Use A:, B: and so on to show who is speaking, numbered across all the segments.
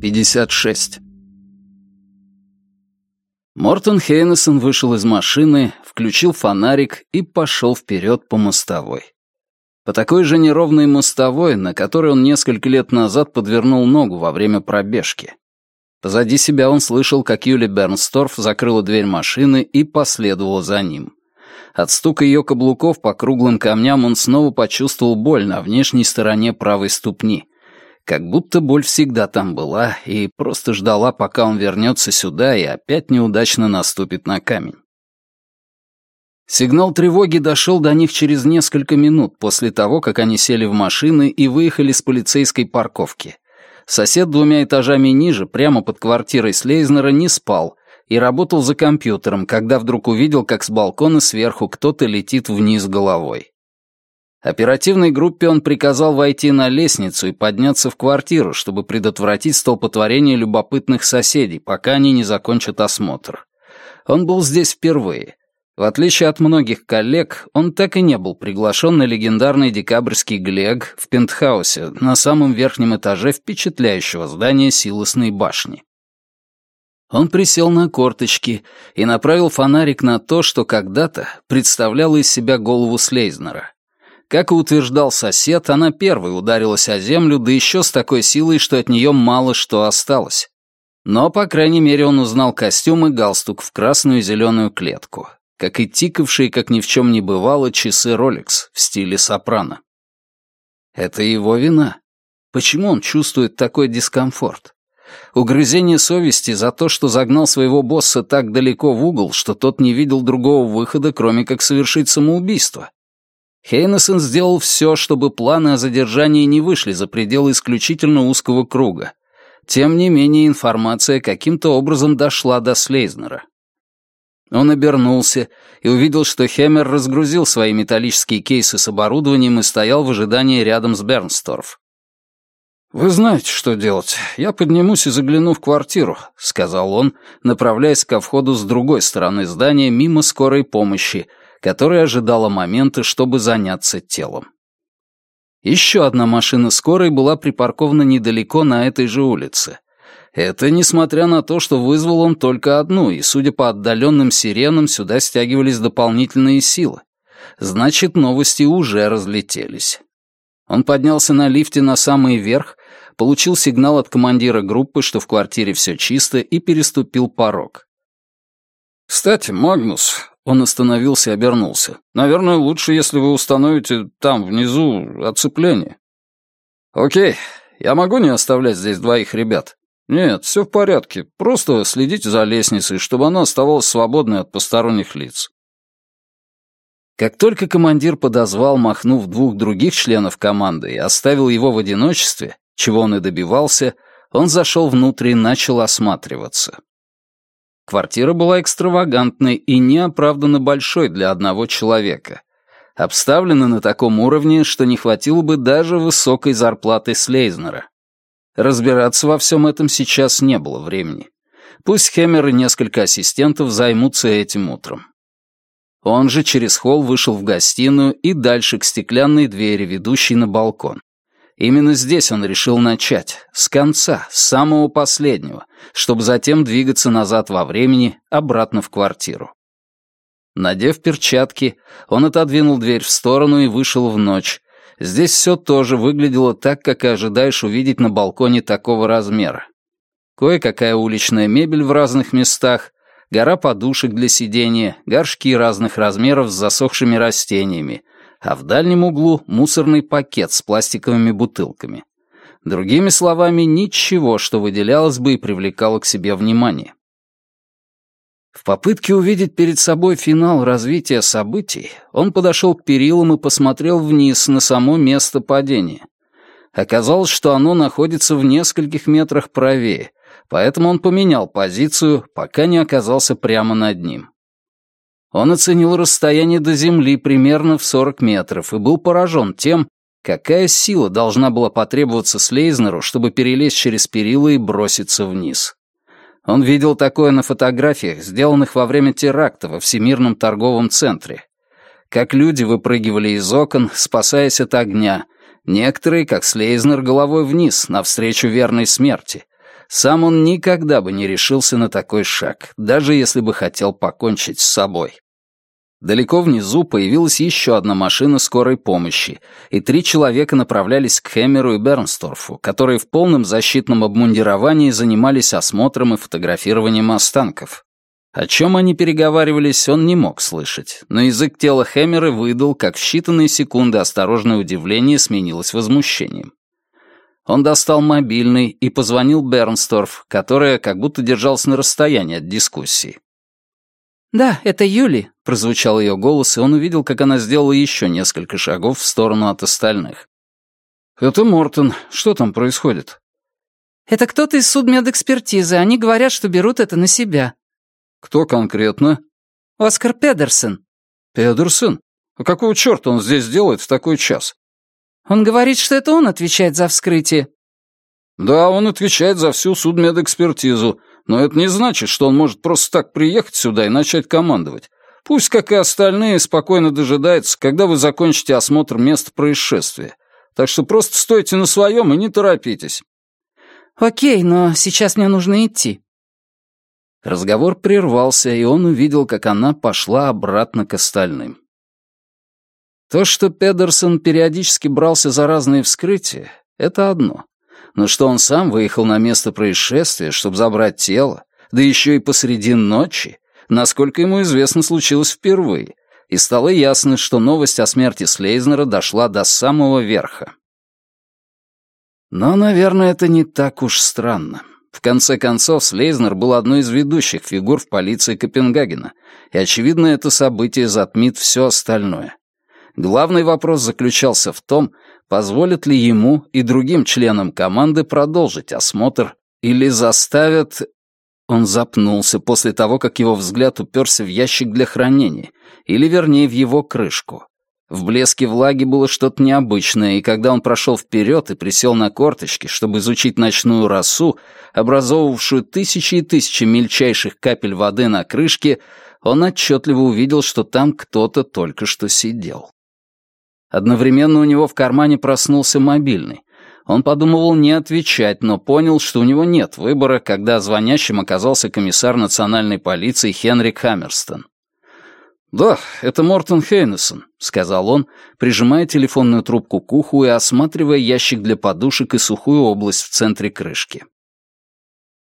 A: 56. Мортон Хейнесон вышел из машины, включил фонарик и пошел вперед по мостовой. По такой же неровной мостовой, на которой он несколько лет назад подвернул ногу во время пробежки. Позади себя он слышал, как Юли Бернсторф закрыла дверь машины и последовала за ним. От стука ее каблуков по круглым камням он снова почувствовал боль на внешней стороне правой ступни. Как будто боль всегда там была и просто ждала, пока он вернется сюда и опять неудачно наступит на камень. Сигнал тревоги дошел до них через несколько минут после того, как они сели в машины и выехали с полицейской парковки. Сосед двумя этажами ниже, прямо под квартирой Слейзнера, не спал и работал за компьютером, когда вдруг увидел, как с балкона сверху кто-то летит вниз головой. Оперативной группе он приказал войти на лестницу и подняться в квартиру, чтобы предотвратить столпотворение любопытных соседей, пока они не закончат осмотр. Он был здесь впервые. В отличие от многих коллег, он так и не был приглашен на легендарный декабрьский Глег в пентхаусе на самом верхнем этаже впечатляющего здания Силосной башни. Он присел на корточки и направил фонарик на то, что когда-то представляло из себя голову Слейзнера. Как и утверждал сосед, она первой ударилась о землю, да еще с такой силой, что от нее мало что осталось. Но, по крайней мере, он узнал костюм и галстук в красную и зеленую клетку, как и тикавшие, как ни в чем не бывало, часы Rolex в стиле сопрано. Это его вина. Почему он чувствует такой дискомфорт? Угрызение совести за то, что загнал своего босса так далеко в угол, что тот не видел другого выхода, кроме как совершить самоубийство. Хейнесон сделал все, чтобы планы о задержании не вышли за пределы исключительно узкого круга. Тем не менее, информация каким-то образом дошла до Слейзнера. Он обернулся и увидел, что Хемер разгрузил свои металлические кейсы с оборудованием и стоял в ожидании рядом с Бернсторф. «Вы знаете, что делать. Я поднимусь и загляну в квартиру», — сказал он, направляясь ко входу с другой стороны здания мимо скорой помощи, которая ожидала момента, чтобы заняться телом. Еще одна машина скорой была припаркована недалеко на этой же улице. Это несмотря на то, что вызвал он только одну, и, судя по отдаленным сиренам, сюда стягивались дополнительные силы. Значит, новости уже разлетелись. Он поднялся на лифте на самый верх, получил сигнал от командира группы, что в квартире все чисто, и переступил порог. «Кстати, Магнус...» Он остановился и обернулся. «Наверное, лучше, если вы установите там, внизу, оцепление». «Окей, я могу не оставлять здесь двоих ребят?» «Нет, все в порядке. Просто следите за лестницей, чтобы она оставалась свободной от посторонних лиц». Как только командир подозвал, махнув двух других членов команды и оставил его в одиночестве, чего он и добивался, он зашел внутрь и начал осматриваться. Квартира была экстравагантной и неоправданно большой для одного человека. Обставлена на таком уровне, что не хватило бы даже высокой зарплаты Слейзнера. Разбираться во всем этом сейчас не было времени. Пусть Хемер и несколько ассистентов займутся этим утром. Он же через холл вышел в гостиную и дальше к стеклянной двери, ведущей на балкон. Именно здесь он решил начать, с конца, с самого последнего, чтобы затем двигаться назад во времени, обратно в квартиру. Надев перчатки, он отодвинул дверь в сторону и вышел в ночь. Здесь все тоже выглядело так, как и ожидаешь увидеть на балконе такого размера. Кое-какая уличная мебель в разных местах, гора подушек для сидения, горшки разных размеров с засохшими растениями, а в дальнем углу мусорный пакет с пластиковыми бутылками. Другими словами, ничего, что выделялось бы и привлекало к себе внимание. В попытке увидеть перед собой финал развития событий, он подошел к перилам и посмотрел вниз на само место падения. Оказалось, что оно находится в нескольких метрах правее, поэтому он поменял позицию, пока не оказался прямо над ним. Он оценил расстояние до земли примерно в 40 метров и был поражен тем, какая сила должна была потребоваться Слейзнеру, чтобы перелезть через перила и броситься вниз. Он видел такое на фотографиях, сделанных во время теракта во Всемирном торговом центре. Как люди выпрыгивали из окон, спасаясь от огня. Некоторые, как Слейзнер, головой вниз, навстречу верной смерти. Сам он никогда бы не решился на такой шаг, даже если бы хотел покончить с собой. Далеко внизу появилась еще одна машина скорой помощи, и три человека направлялись к Хэмеру и Бернсторфу, которые в полном защитном обмундировании занимались осмотром и фотографированием останков. О чем они переговаривались, он не мог слышать, но язык тела Хэмера выдал, как в считанные секунды осторожное удивление сменилось возмущением. Он достал мобильный и позвонил Бернсторф, которая как будто держалась на расстоянии от дискуссии.
B: «Да, это Юли», —
A: прозвучал ее голос, и он увидел, как она сделала еще несколько шагов в сторону от остальных. «Это Мортон. Что там происходит?»
B: «Это кто-то из судмедэкспертизы. Они говорят, что берут это на себя».
A: «Кто конкретно?»
B: «Оскар Педерсон».
A: «Педерсон? А какого черта он здесь делает в такой час?»
B: «Он говорит, что это он отвечает за вскрытие».
A: «Да, он отвечает за всю судмедэкспертизу, но это не значит, что он может просто так приехать сюда и начать командовать. Пусть, как и остальные, спокойно дожидается, когда вы закончите осмотр места происшествия. Так что просто стойте на своем и не торопитесь».
B: «Окей, но сейчас мне нужно идти».
A: Разговор прервался, и он увидел, как она пошла обратно к остальным. То, что Педерсон периодически брался за разные вскрытия, это одно. Но что он сам выехал на место происшествия, чтобы забрать тело, да еще и посреди ночи, насколько ему известно, случилось впервые, и стало ясно, что новость о смерти Слейзнера дошла до самого верха. Но, наверное, это не так уж странно. В конце концов, Слейзнер был одной из ведущих фигур в полиции Копенгагена, и, очевидно, это событие затмит все остальное. Главный вопрос заключался в том, позволят ли ему и другим членам команды продолжить осмотр или заставят... Он запнулся после того, как его взгляд уперся в ящик для хранения, или, вернее, в его крышку. В блеске влаги было что-то необычное, и когда он прошел вперед и присел на корточки, чтобы изучить ночную росу, образовывавшую тысячи и тысячи мельчайших капель воды на крышке, он отчетливо увидел, что там кто-то только что сидел. Одновременно у него в кармане проснулся мобильный. Он подумывал не отвечать, но понял, что у него нет выбора, когда звонящим оказался комиссар национальной полиции Хенрик Хаммерстон. «Да, это Мортон Хейнесон», — сказал он, прижимая телефонную трубку к уху и осматривая ящик для подушек и сухую область в центре крышки.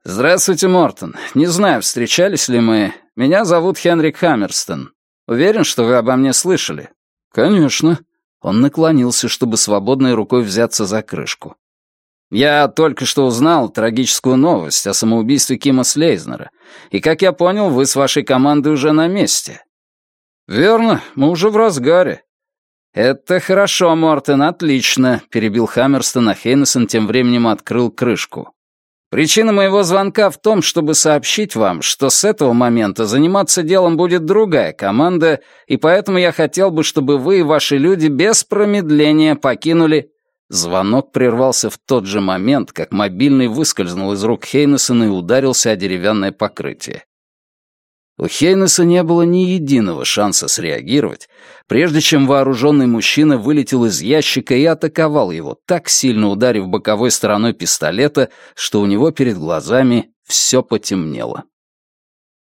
A: «Здравствуйте, Мортон. Не знаю, встречались ли мы. Меня зовут Хенрик Хаммерстон. Уверен, что вы обо мне слышали?» «Конечно», он наклонился, чтобы свободной рукой взяться за крышку. «Я только что узнал трагическую новость о самоубийстве Кима Слейзнера, и, как я понял, вы с вашей командой уже на месте». «Верно, мы уже в разгаре». «Это хорошо, Мортен, отлично», — перебил Хаммерстон, а Хейнесон тем временем открыл крышку. Причина моего звонка в том, чтобы сообщить вам, что с этого момента заниматься делом будет другая команда, и поэтому я хотел бы, чтобы вы и ваши люди без промедления покинули...» Звонок прервался в тот же момент, как мобильный выскользнул из рук Хейнесона и ударился о деревянное покрытие. У Хейнеса не было ни единого шанса среагировать, прежде чем вооруженный мужчина вылетел из ящика и атаковал его, так сильно ударив боковой стороной пистолета, что у него перед глазами все потемнело.